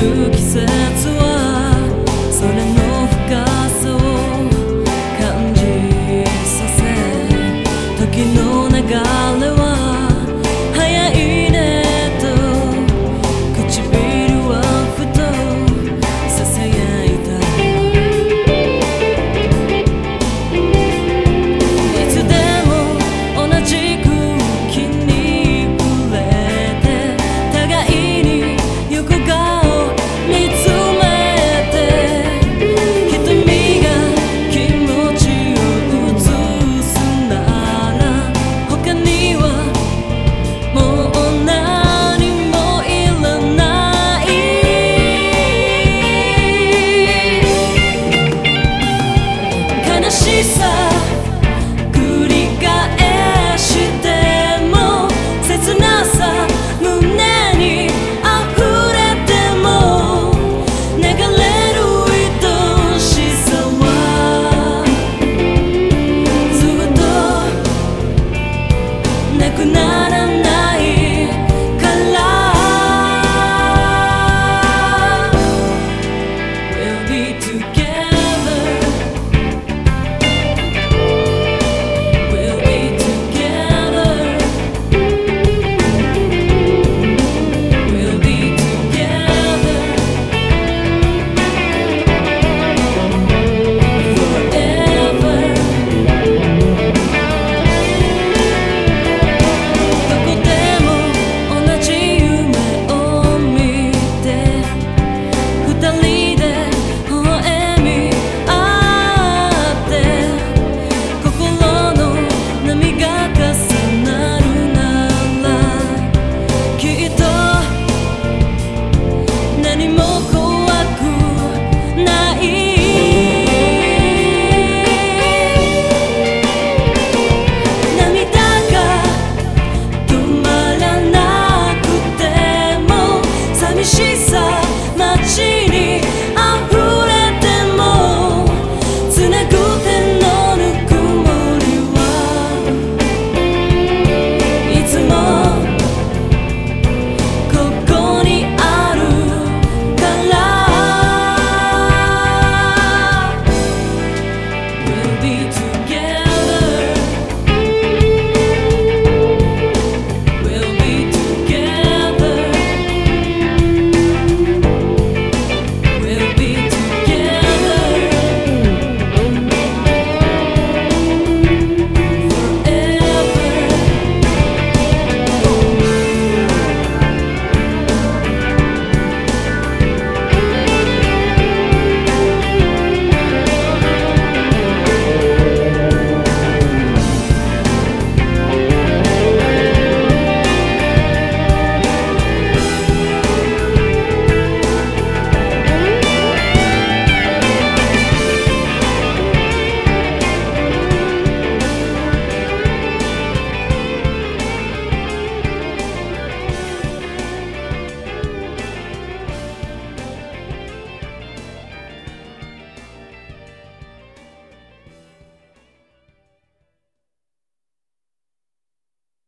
る季節はそれの深さを感じさせ時の流れは早いね。しさ